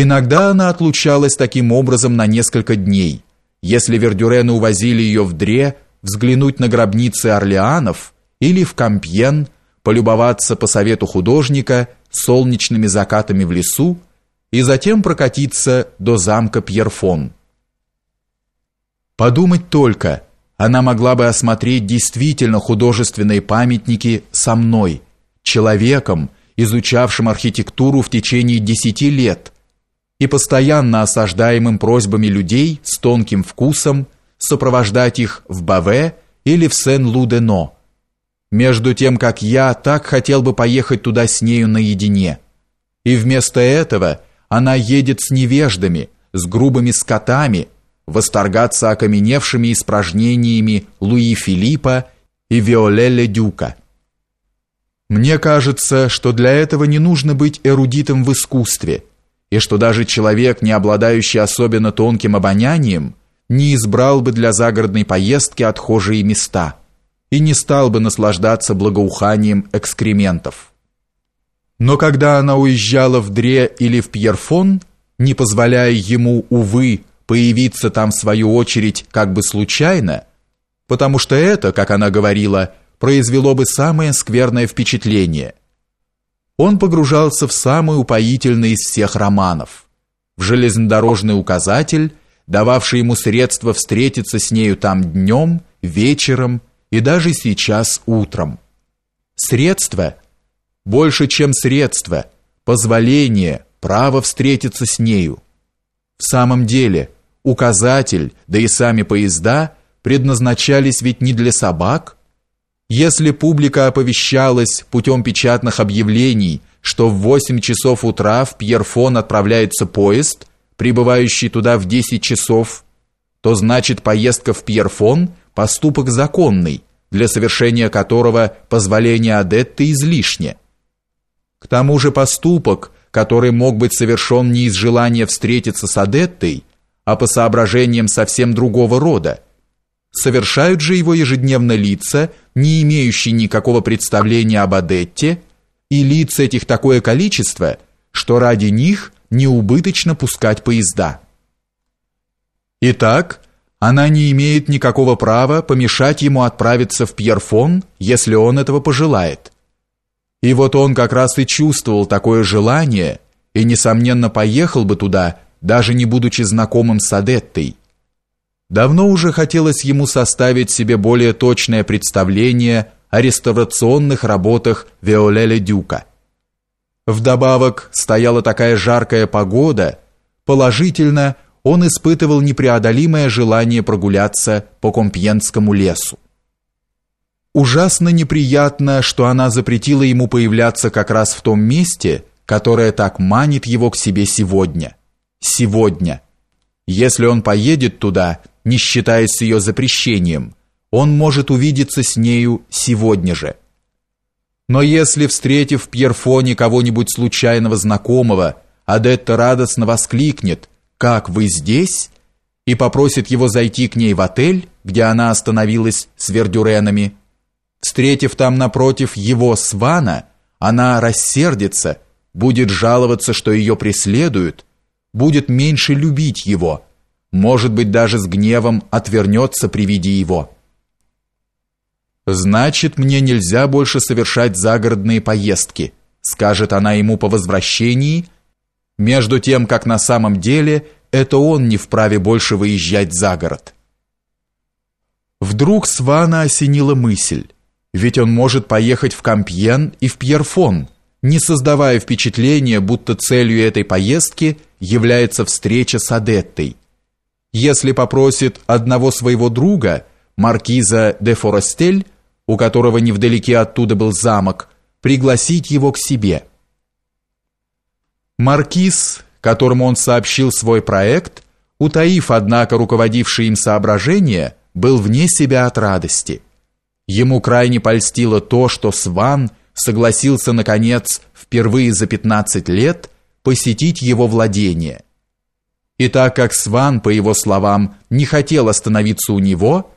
Иногда она отлучалась таким образом на несколько дней. Если Вердюрены увозили ее в Дре взглянуть на гробницы Орлеанов или в Кампьен, полюбоваться по совету художника солнечными закатами в лесу и затем прокатиться до замка Пьерфон. Подумать только, она могла бы осмотреть действительно художественные памятники со мной, человеком, изучавшим архитектуру в течение десяти лет и постоянно осаждаемым просьбами людей с тонким вкусом сопровождать их в Баве или в Сен-Лу-де-Но. Между тем, как я так хотел бы поехать туда с нею наедине. И вместо этого она едет с невеждами, с грубыми скотами, восторгаться окаменевшими испражнениями Луи Филиппа и Виолелле Дюка. Мне кажется, что для этого не нужно быть эрудитом в искусстве, и что даже человек, не обладающий особенно тонким обонянием, не избрал бы для загородной поездки отхожие места и не стал бы наслаждаться благоуханием экскрементов. Но когда она уезжала в Дре или в Пьерфон, не позволяя ему, увы, появиться там в свою очередь как бы случайно, потому что это, как она говорила, произвело бы самое скверное впечатление. Он погружался в самый упоительный из всех романов, в железнодорожный указатель, дававший ему средства встретиться с нею там днем, вечером и даже сейчас утром. Средства больше, чем средства, позволение, право встретиться с нею. В самом деле, указатель, да и сами поезда предназначались ведь не для собак, если публика оповещалась путем печатных объявлений, что в 8 часов утра в Пьерфон отправляется поезд, прибывающий туда в 10 часов, то значит поездка в Пьерфон – поступок законный, для совершения которого позволение Адетты излишне. К тому же поступок, который мог быть совершен не из желания встретиться с Адеттой, а по соображениям совсем другого рода – Совершают же его ежедневно лица, не имеющие никакого представления об Адетте, и лиц этих такое количество, что ради них неубыточно пускать поезда. Итак, она не имеет никакого права помешать ему отправиться в Пьерфон, если он этого пожелает. И вот он как раз и чувствовал такое желание, и, несомненно, поехал бы туда, даже не будучи знакомым с Адеттой, Давно уже хотелось ему составить себе более точное представление о реставрационных работах Виолеля Дюка. Вдобавок стояла такая жаркая погода, положительно он испытывал непреодолимое желание прогуляться по Компьенскому лесу. Ужасно неприятно, что она запретила ему появляться как раз в том месте, которое так манит его к себе сегодня. Сегодня. Если он поедет туда, не считаясь с ее запрещением, он может увидеться с нею сегодня же. Но если, встретив в Пьерфоне кого-нибудь случайного знакомого, Адетта радостно воскликнет «Как вы здесь?» и попросит его зайти к ней в отель, где она остановилась с вердюренами, встретив там напротив его свана, она рассердится, будет жаловаться, что ее преследуют, будет меньше любить его – может быть, даже с гневом отвернется при виде его. Значит, мне нельзя больше совершать загородные поездки, скажет она ему по возвращении, между тем, как на самом деле это он не вправе больше выезжать за город. Вдруг Свана осенила мысль, ведь он может поехать в Кампьен и в Пьерфон, не создавая впечатления, будто целью этой поездки является встреча с Адеттой если попросит одного своего друга, маркиза де Форестель, у которого невдалеке оттуда был замок, пригласить его к себе. Маркиз, которому он сообщил свой проект, утаив, однако, руководившие им соображения, был вне себя от радости. Ему крайне польстило то, что Сван согласился, наконец, впервые за 15 лет посетить его владение – и так как Сван, по его словам, не хотел остановиться у него,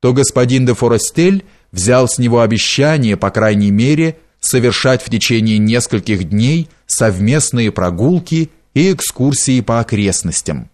то господин де Форестель взял с него обещание, по крайней мере, совершать в течение нескольких дней совместные прогулки и экскурсии по окрестностям.